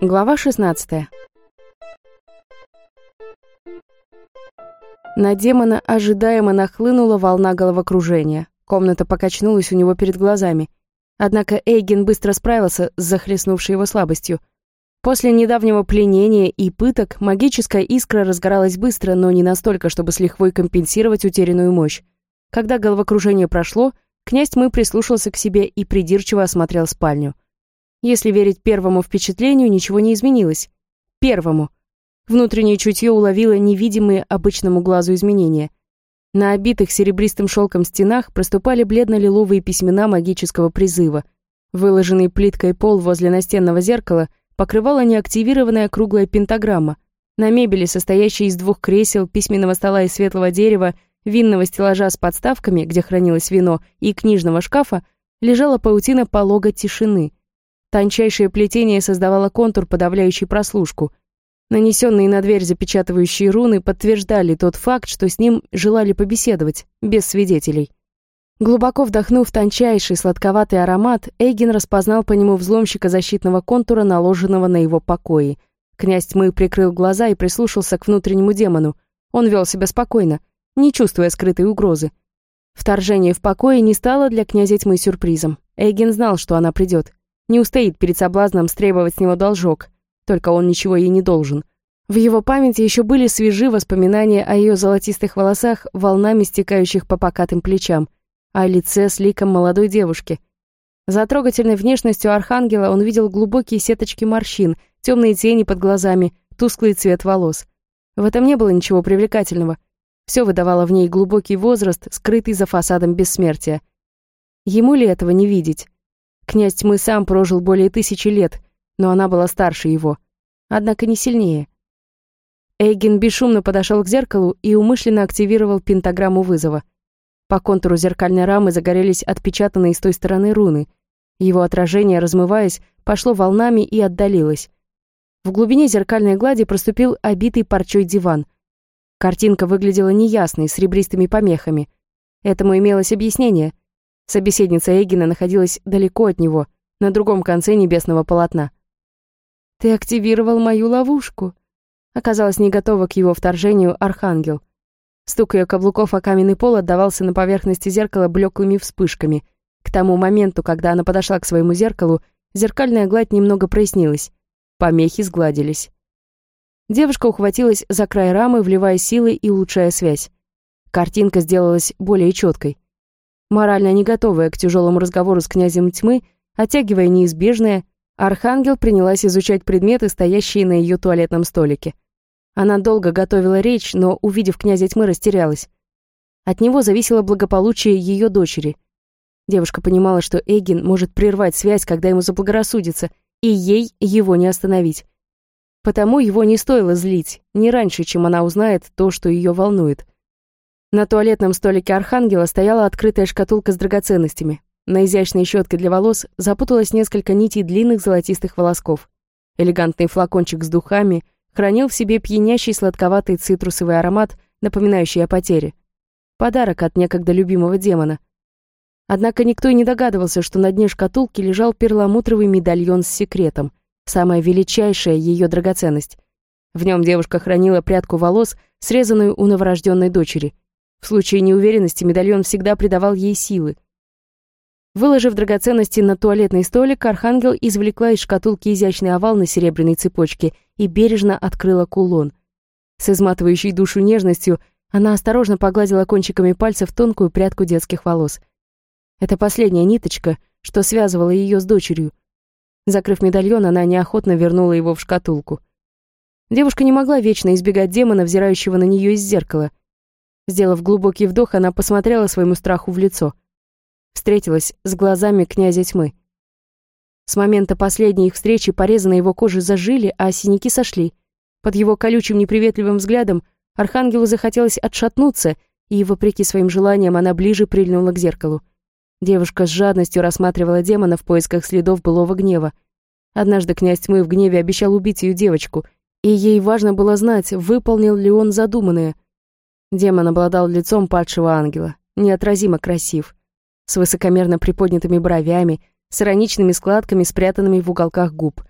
Глава 16. На демона ожидаемо нахлынула волна головокружения. Комната покачнулась у него перед глазами. Однако Эйген быстро справился с захлестнувшей его слабостью. После недавнего пленения и пыток магическая искра разгоралась быстро, но не настолько, чтобы с лихвой компенсировать утерянную мощь. Когда головокружение прошло, князь тьмы прислушался к себе и придирчиво осмотрел спальню. Если верить первому впечатлению, ничего не изменилось. Первому. Внутреннее чутье уловило невидимые обычному глазу изменения. На обитых серебристым шелком стенах проступали бледно-лиловые письмена магического призыва. Выложенный плиткой пол возле настенного зеркала покрывала неактивированная круглая пентаграмма. На мебели, состоящей из двух кресел, письменного стола из светлого дерева, винного стеллажа с подставками, где хранилось вино, и книжного шкафа, лежала паутина полога тишины. Тончайшее плетение создавало контур, подавляющий прослушку. Нанесенные на дверь запечатывающие руны подтверждали тот факт, что с ним желали побеседовать, без свидетелей. Глубоко вдохнув тончайший сладковатый аромат, Эйген распознал по нему взломщика защитного контура, наложенного на его покои. Князь тьмы прикрыл глаза и прислушался к внутреннему демону. Он вел себя спокойно, не чувствуя скрытой угрозы. Вторжение в покое не стало для князя тьмы сюрпризом. Эйген знал, что она придет не устоит перед соблазном стребовать с него должок, только он ничего ей не должен. В его памяти еще были свежи воспоминания о ее золотистых волосах, волнами стекающих по покатым плечам, о лице с ликом молодой девушки. За трогательной внешностью архангела он видел глубокие сеточки морщин, темные тени под глазами, тусклый цвет волос. В этом не было ничего привлекательного. Все выдавало в ней глубокий возраст, скрытый за фасадом бессмертия. Ему ли этого не видеть? Князь тьмы сам прожил более тысячи лет, но она была старше его, однако не сильнее. Эйген бесшумно подошел к зеркалу и умышленно активировал пентаграмму вызова. По контуру зеркальной рамы загорелись отпечатанные с той стороны руны. Его отражение, размываясь, пошло волнами и отдалилось. В глубине зеркальной глади проступил обитый парчой диван. Картинка выглядела неясной, с ребристыми помехами. Этому имелось объяснение. Собеседница Эгина находилась далеко от него, на другом конце небесного полотна. «Ты активировал мою ловушку», оказалась не готова к его вторжению Архангел. Стук ее каблуков о каменный пол отдавался на поверхности зеркала блеклыми вспышками. К тому моменту, когда она подошла к своему зеркалу, зеркальная гладь немного прояснилась. Помехи сгладились. Девушка ухватилась за край рамы, вливая силы и улучшая связь. Картинка сделалась более четкой. Морально не готовая к тяжелому разговору с князем тьмы, оттягивая неизбежное, Архангел принялась изучать предметы, стоящие на ее туалетном столике. Она долго готовила речь, но, увидев князя тьмы, растерялась. От него зависело благополучие ее дочери. Девушка понимала, что Эгин может прервать связь, когда ему заблагорассудится, и ей его не остановить. Потому его не стоило злить, не раньше, чем она узнает то, что ее волнует. На туалетном столике Архангела стояла открытая шкатулка с драгоценностями. На изящной щетке для волос запуталось несколько нитей длинных золотистых волосков. Элегантный флакончик с духами хранил в себе пьянящий сладковатый цитрусовый аромат, напоминающий о потере. Подарок от некогда любимого демона. Однако никто и не догадывался, что на дне шкатулки лежал перламутровый медальон с секретом, самая величайшая ее драгоценность. В нем девушка хранила прядку волос, срезанную у новорожденной дочери — в случае неуверенности медальон всегда придавал ей силы. Выложив драгоценности на туалетный столик, Архангел извлекла из шкатулки изящный овал на серебряной цепочке и бережно открыла кулон. С изматывающей душу нежностью она осторожно погладила кончиками пальцев тонкую прядку детских волос. Это последняя ниточка, что связывала ее с дочерью. Закрыв медальон, она неохотно вернула его в шкатулку. Девушка не могла вечно избегать демона, взирающего на нее из зеркала. Сделав глубокий вдох, она посмотрела своему страху в лицо. Встретилась с глазами князя тьмы. С момента последней их встречи порезы на его коже зажили, а синяки сошли. Под его колючим неприветливым взглядом Архангелу захотелось отшатнуться, и, вопреки своим желаниям, она ближе прильнула к зеркалу. Девушка с жадностью рассматривала демона в поисках следов былого гнева. Однажды князь тьмы в гневе обещал убить ее девочку, и ей важно было знать, выполнил ли он задуманное — Демон обладал лицом падшего ангела. неотразимо красив, с высокомерно приподнятыми бровями, с ироничными складками, спрятанными в уголках губ.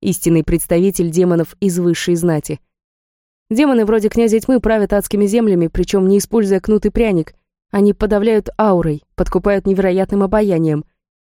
Истинный представитель демонов из высшей знати. Демоны вроде князя тьмы правят адскими землями, причем не используя кнут и пряник. Они подавляют аурой, подкупают невероятным обаянием.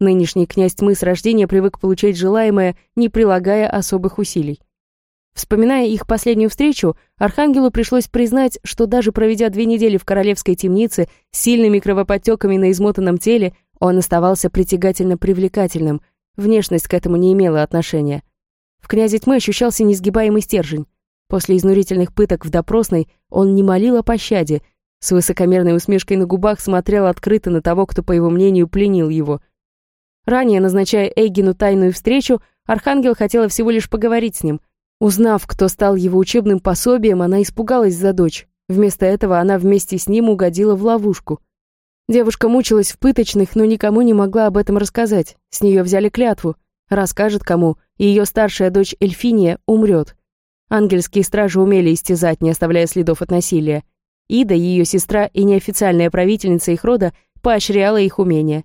Нынешний князь тьмы с рождения привык получать желаемое, не прилагая особых усилий. Вспоминая их последнюю встречу, Архангелу пришлось признать, что даже проведя две недели в королевской темнице с сильными кровоподтеками на измотанном теле, он оставался притягательно привлекательным, внешность к этому не имела отношения. В князе тьмы ощущался несгибаемый стержень. После изнурительных пыток в допросной он не молил о пощаде, с высокомерной усмешкой на губах смотрел открыто на того, кто, по его мнению, пленил его. Ранее, назначая Эйгину тайную встречу, Архангел хотела всего лишь поговорить с ним — Узнав, кто стал его учебным пособием, она испугалась за дочь. Вместо этого она вместе с ним угодила в ловушку. Девушка мучилась в пыточных, но никому не могла об этом рассказать. С нее взяли клятву. Расскажет кому, и ее старшая дочь Эльфиния умрет. Ангельские стражи умели истязать, не оставляя следов от насилия. Ида, ее сестра и неофициальная правительница их рода, поощряла их умения.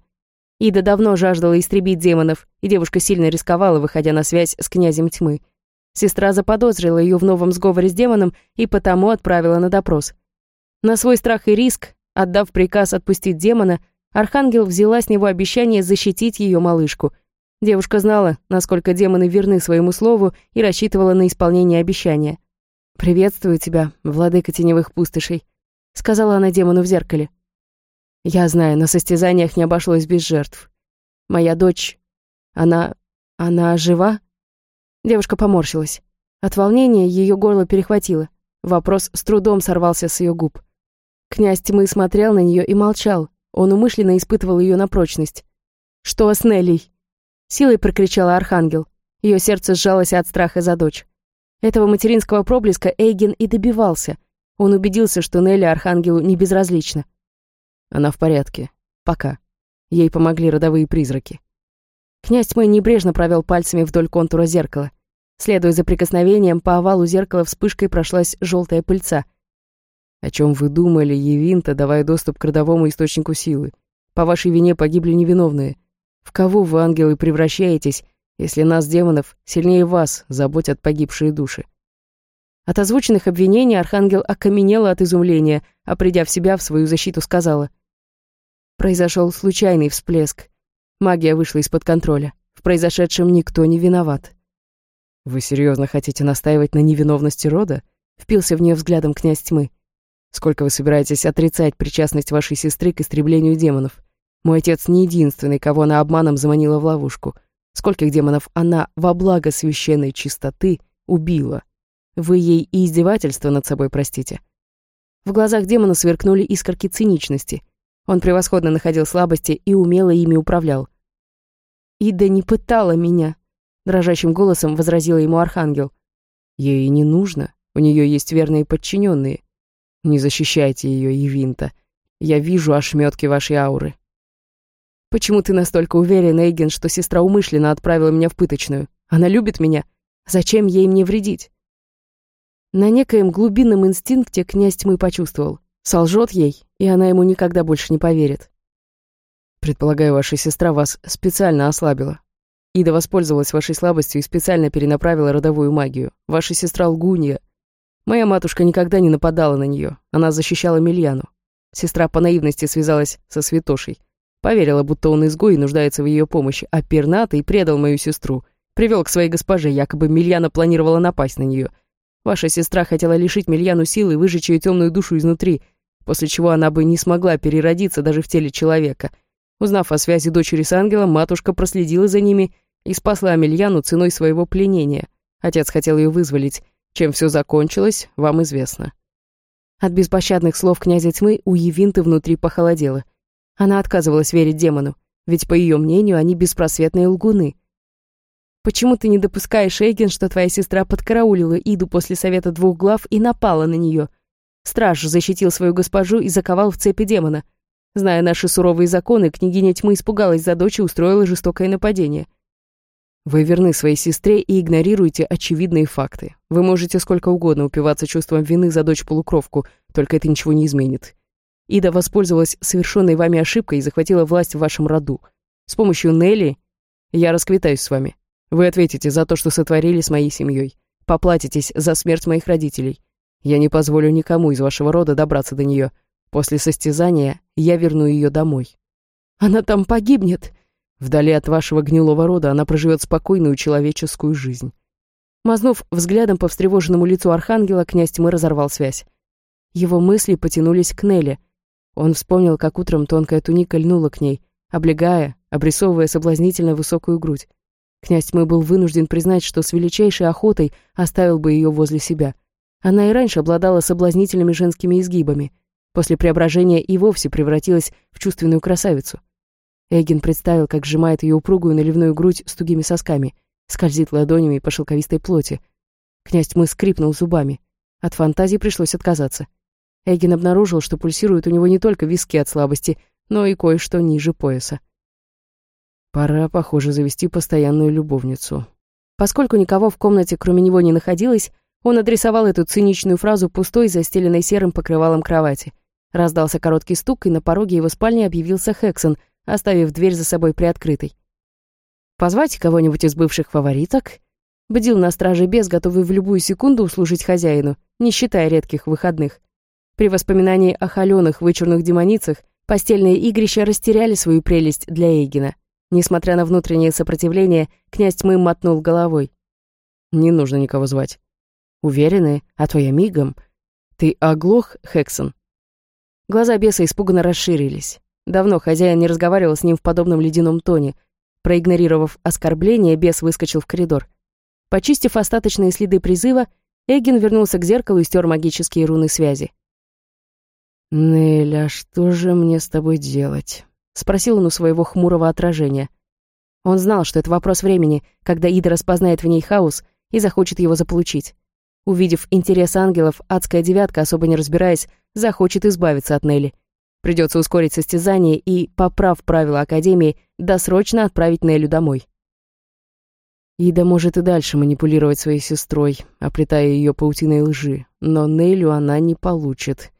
Ида давно жаждала истребить демонов, и девушка сильно рисковала, выходя на связь с князем тьмы. Сестра заподозрила ее в новом сговоре с демоном и потому отправила на допрос. На свой страх и риск, отдав приказ отпустить демона, Архангел взяла с него обещание защитить ее малышку. Девушка знала, насколько демоны верны своему слову и рассчитывала на исполнение обещания. «Приветствую тебя, владыка теневых пустошей», — сказала она демону в зеркале. «Я знаю, на состязаниях не обошлось без жертв. Моя дочь, она... она жива?» Девушка поморщилась. От волнения ее горло перехватило. Вопрос с трудом сорвался с ее губ. Князь тьмы смотрел на нее и молчал. Он умышленно испытывал ее на прочность. «Что с Неллей?» Силой прокричала Архангел. Ее сердце сжалось от страха за дочь. Этого материнского проблеска Эйген и добивался. Он убедился, что Нелли Архангелу не безразлична. Она в порядке. Пока. Ей помогли родовые призраки. Князь тьмы небрежно провел пальцами вдоль контура зеркала. Следуя за прикосновением, по овалу зеркала вспышкой прошлась желтая пыльца. «О чем вы думали, Евинта, давая доступ к родовому источнику силы? По вашей вине погибли невиновные. В кого вы, ангелы, превращаетесь, если нас, демонов, сильнее вас заботят погибшие души?» От озвученных обвинений Архангел окаменела от изумления, а придя в себя, в свою защиту сказала. Произошел случайный всплеск. Магия вышла из-под контроля. В произошедшем никто не виноват. «Вы серьезно хотите настаивать на невиновности рода?» Впился в нее взглядом князь тьмы. «Сколько вы собираетесь отрицать причастность вашей сестры к истреблению демонов? Мой отец не единственный, кого она обманом заманила в ловушку. Скольких демонов она во благо священной чистоты убила? Вы ей и издевательство над собой простите?» В глазах демона сверкнули искорки циничности. Он превосходно находил слабости и умело ими управлял. «Ида не пытала меня», дрожащим голосом возразила ему архангел. Ей не нужно, у нее есть верные подчиненные. Не защищайте ее, Евинта. Я вижу ошметки вашей ауры. Почему ты настолько уверен, Эйген, что сестра умышленно отправила меня в пыточную? Она любит меня. Зачем ей мне вредить? На некоем глубинном инстинкте князь тьмы почувствовал. Солжет ей, и она ему никогда больше не поверит. Предполагаю, ваша сестра вас специально ослабила. Ида воспользовалась вашей слабостью и специально перенаправила родовую магию. Ваша сестра лгунья. Моя матушка никогда не нападала на нее. Она защищала Мильяну. Сестра по наивности связалась со святошей. Поверила, будто он изгой и нуждается в ее помощи, а пернатый предал мою сестру. Привел к своей госпоже, якобы Мильяна планировала напасть на нее. Ваша сестра хотела лишить Мильяну силы и выжечь ее темную душу изнутри, после чего она бы не смогла переродиться даже в теле человека. Узнав о связи дочери с ангелом, матушка проследила за ними и спасла Амельяну ценой своего пленения. Отец хотел ее вызволить. Чем все закончилось, вам известно. От беспощадных слов князя тьмы у Евинты внутри похолодело. Она отказывалась верить демону, ведь, по ее мнению, они беспросветные лгуны. «Почему ты не допускаешь, Эйген, что твоя сестра подкараулила Иду после совета двух глав и напала на нее? Страж защитил свою госпожу и заковал в цепи демона. Зная наши суровые законы, княгиня тьмы испугалась за дочь и устроила жестокое нападение. Вы верны своей сестре и игнорируете очевидные факты. Вы можете сколько угодно упиваться чувством вины за дочь-полукровку, только это ничего не изменит. Ида воспользовалась совершенной вами ошибкой и захватила власть в вашем роду. С помощью Нелли я расквитаюсь с вами. Вы ответите за то, что сотворили с моей семьей. Поплатитесь за смерть моих родителей. Я не позволю никому из вашего рода добраться до нее. После состязания я верну ее домой. Она там погибнет. Вдали от вашего гнилого рода она проживет спокойную человеческую жизнь. Мазнув взглядом по встревоженному лицу архангела, князь тьмы разорвал связь. Его мысли потянулись к Нелле. Он вспомнил, как утром тонкая туника льнула к ней, облегая, обрисовывая соблазнительно высокую грудь. Князь тьмы был вынужден признать, что с величайшей охотой оставил бы ее возле себя. Она и раньше обладала соблазнительными женскими изгибами. После преображения и вовсе превратилась в чувственную красавицу. Эгин представил, как сжимает ее упругую наливную грудь с тугими сосками — скользит ладонями по шелковистой плоти. Князь тьмы скрипнул зубами. От фантазии пришлось отказаться. Эгин обнаружил, что пульсируют у него не только виски от слабости, но и кое-что ниже пояса. Пора, похоже, завести постоянную любовницу. Поскольку никого в комнате кроме него не находилось, он адресовал эту циничную фразу пустой, застеленной серым покрывалом кровати. Раздался короткий стук, и на пороге его спальни объявился Хексон, оставив дверь за собой приоткрытой. Позвать кого-нибудь из бывших фавориток? Бдил на страже без, готовый в любую секунду услужить хозяину, не считая редких выходных. При воспоминании о холеных вычурных демоницах постельные игрища растеряли свою прелесть для Эйгена. Несмотря на внутреннее сопротивление, князь тьмы мотнул головой. «Не нужно никого звать». «Уверены? А то я мигом». «Ты оглох, Хексон?» Глаза беса испуганно расширились. Давно хозяин не разговаривал с ним в подобном ледяном тоне — Проигнорировав оскорбление, бес выскочил в коридор. Почистив остаточные следы призыва, Эгин вернулся к зеркалу и стер магические руны связи. «Нелля, что же мне с тобой делать?» — спросил он у своего хмурого отражения. Он знал, что это вопрос времени, когда Ида распознает в ней хаос и захочет его заполучить. Увидев интерес ангелов, адская девятка, особо не разбираясь, захочет избавиться от Нелли. Придется ускорить состязание и, поправ правила Академии, досрочно отправить Нелю домой. Ида может и дальше манипулировать своей сестрой, оплетая ее паутиной лжи, но Нелю она не получит.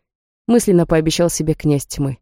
Мысленно пообещал себе князь тьмы.